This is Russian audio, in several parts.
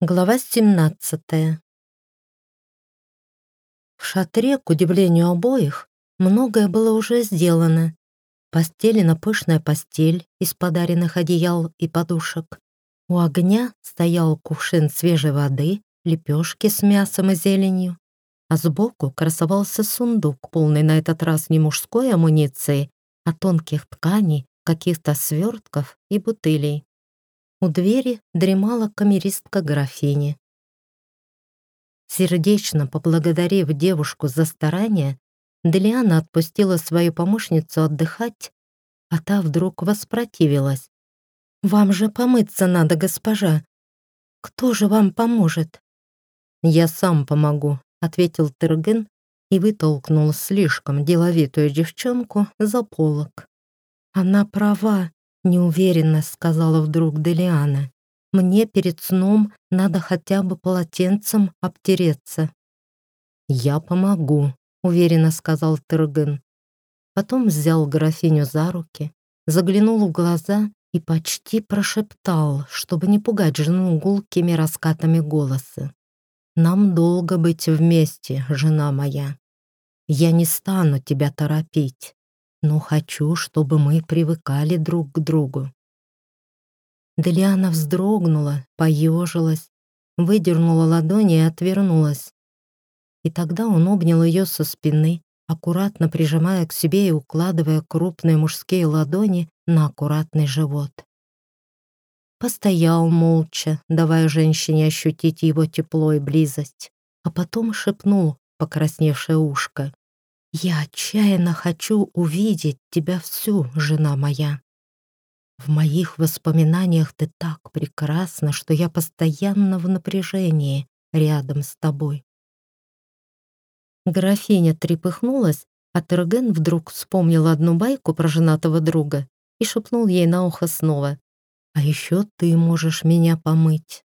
Глава 17 В шатре, к удивлению обоих, многое было уже сделано. Постелена пышная постель из подаренных одеял и подушек. У огня стоял кувшин свежей воды, лепешки с мясом и зеленью, а сбоку красовался сундук, полный на этот раз не мужской амуниции, а тонких тканей, каких-то свертков и бутылей. У двери дремала камеристка графини. Сердечно поблагодарив девушку за старание, Делиана отпустила свою помощницу отдыхать, а та вдруг воспротивилась. «Вам же помыться надо, госпожа. Кто же вам поможет?» «Я сам помогу», — ответил Тыргын и вытолкнул слишком деловитую девчонку за полок. «Она права», неуверенно сказала вдруг Делиана. Мне перед сном надо хотя бы полотенцем обтереться. Я помогу, уверенно сказал Тыргын. Потом взял графиню за руки, заглянул в глаза и почти прошептал, чтобы не пугать жену гулкими раскатами голоса. «Нам долго быть вместе, жена моя. Я не стану тебя торопить но хочу, чтобы мы привыкали друг к другу. Делиана вздрогнула, поежилась, выдернула ладони и отвернулась. И тогда он обнял ее со спины, аккуратно прижимая к себе и укладывая крупные мужские ладони на аккуратный живот. Постоял молча, давая женщине ощутить его тепло и близость, а потом шепнул покрасневшее ушко. Я отчаянно хочу увидеть тебя всю, жена моя. В моих воспоминаниях ты так прекрасна, что я постоянно в напряжении рядом с тобой. Графиня трепыхнулась, а Терген вдруг вспомнил одну байку про женатого друга и шепнул ей на ухо снова. «А еще ты можешь меня помыть».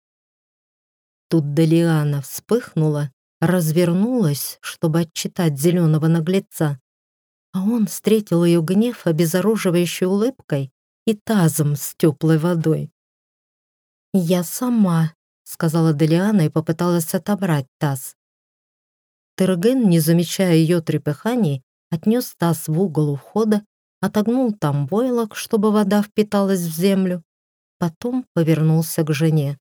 Тут Далиана вспыхнула развернулась, чтобы отчитать зеленого наглеца. А он встретил ее гнев обезоруживающей улыбкой и тазом с теплой водой. «Я сама», — сказала Делиана и попыталась отобрать таз. Терген, не замечая ее трепыханий, отнес таз в угол ухода, отогнул там войлок, чтобы вода впиталась в землю, потом повернулся к жене.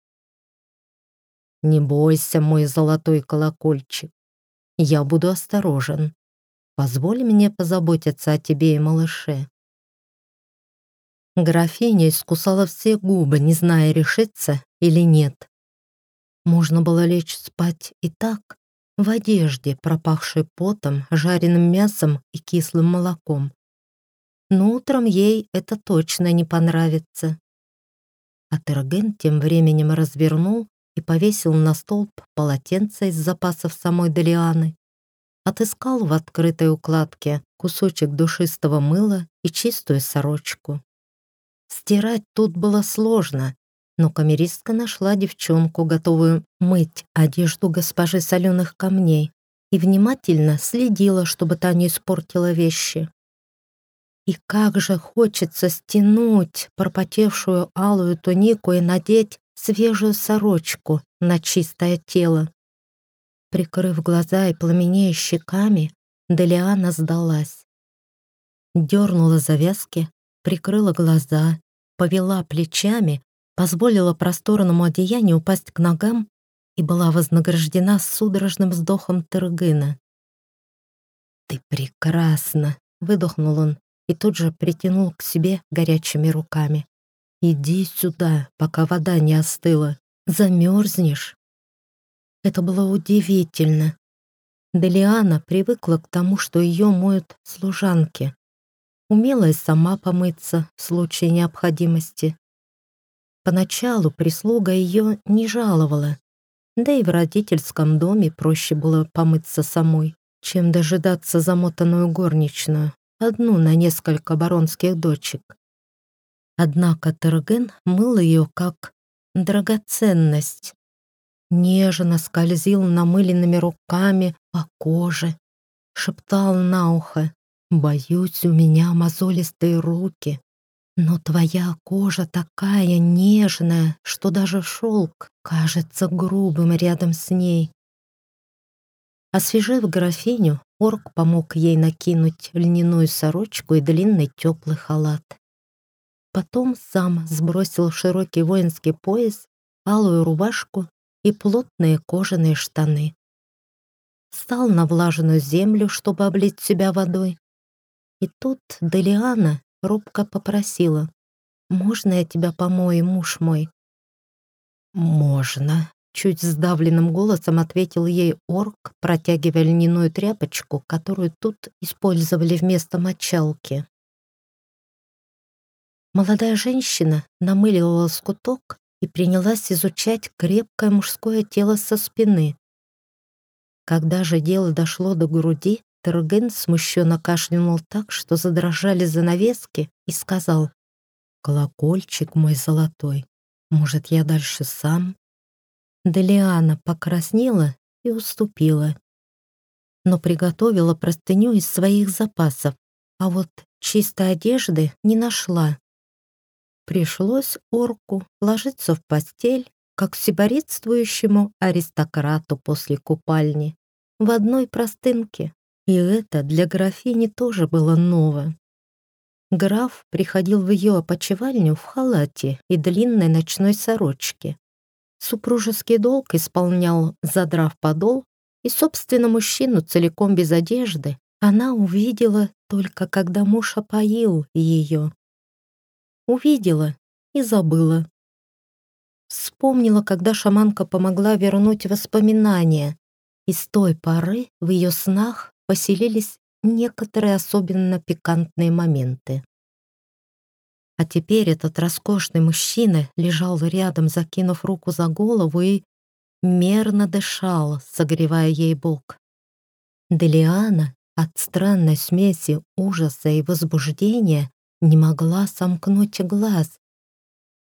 Не бойся, мой золотой колокольчик. Я буду осторожен. Позволь мне позаботиться о тебе и малыше». Графиня искусала все губы, не зная, решиться или нет. Можно было лечь спать и так, в одежде, пропахшей потом, жареным мясом и кислым молоком. Но утром ей это точно не понравится. А Терген тем временем развернул и повесил на столб полотенце из запасов самой Делианы. Отыскал в открытой укладке кусочек душистого мыла и чистую сорочку. Стирать тут было сложно, но камеристка нашла девчонку, готовую мыть одежду госпожи соленых камней, и внимательно следила, чтобы та не испортила вещи. И как же хочется стянуть пропотевшую алую тунику и надеть свежую сорочку на чистое тело. Прикрыв глаза и пламенея щеками, Делиана сдалась. Дернула завязки, прикрыла глаза, повела плечами, позволила просторному одеянию упасть к ногам и была вознаграждена судорожным вздохом Тыргына. «Ты прекрасна!» — выдохнул он и тут же притянул к себе горячими руками. «Иди сюда, пока вода не остыла. Замерзнешь». Это было удивительно. Делиана привыкла к тому, что ее моют служанки. Умела и сама помыться в случае необходимости. Поначалу прислуга ее не жаловала, да и в родительском доме проще было помыться самой, чем дожидаться замотанную горничную, одну на несколько баронских дочек. Однако Терген мыл ее как драгоценность. Нежно скользил намыленными руками по коже, шептал на ухо «Боюсь, у меня мозолистые руки. Но твоя кожа такая нежная, что даже шелк кажется грубым рядом с ней. Освежив графиню, орк помог ей накинуть льняную сорочку и длинный теплый халат. Потом сам сбросил широкий воинский пояс, алую рубашку и плотные кожаные штаны. Стал на влажную землю, чтобы облить себя водой. И тут Делиана робко попросила, «Можно я тебя помою, муж мой?» «Можно», — чуть сдавленным голосом ответил ей орк, протягивая льняную тряпочку, которую тут использовали вместо мочалки. Молодая женщина намылила лоскуток и принялась изучать крепкое мужское тело со спины. Когда же дело дошло до груди, Терген смущенно кашлянул так, что задрожали занавески, и сказал, «Колокольчик мой золотой, может, я дальше сам?» Делиана покраснела и уступила, но приготовила простыню из своих запасов, а вот чистой одежды не нашла. Пришлось орку ложиться в постель, как сиборитствующему аристократу после купальни, в одной простынке. И это для графини тоже было ново. Граф приходил в ее опочивальню в халате и длинной ночной сорочке. Супружеский долг исполнял, задрав подол, и, собственно, мужчину целиком без одежды она увидела только когда муж опоил ее. Увидела и забыла. Вспомнила, когда шаманка помогла вернуть воспоминания, и с той поры в ее снах поселились некоторые особенно пикантные моменты. А теперь этот роскошный мужчина лежал рядом, закинув руку за голову и мерно дышал, согревая ей бок. Делиана от странной смеси ужаса и возбуждения не могла сомкнуть глаз.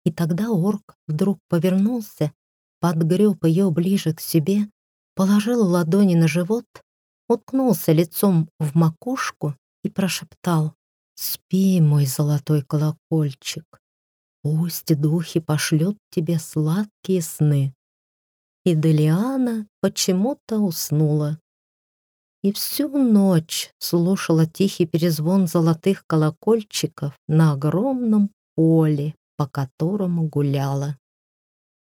И тогда орк вдруг повернулся, подгреб ее ближе к себе, положил ладони на живот уткнулся лицом в макушку и прошептал «Спи, мой золотой колокольчик, пусть духи пошлют тебе сладкие сны». И Делиана почему-то уснула. И всю ночь слушала тихий перезвон золотых колокольчиков на огромном поле, по которому гуляла.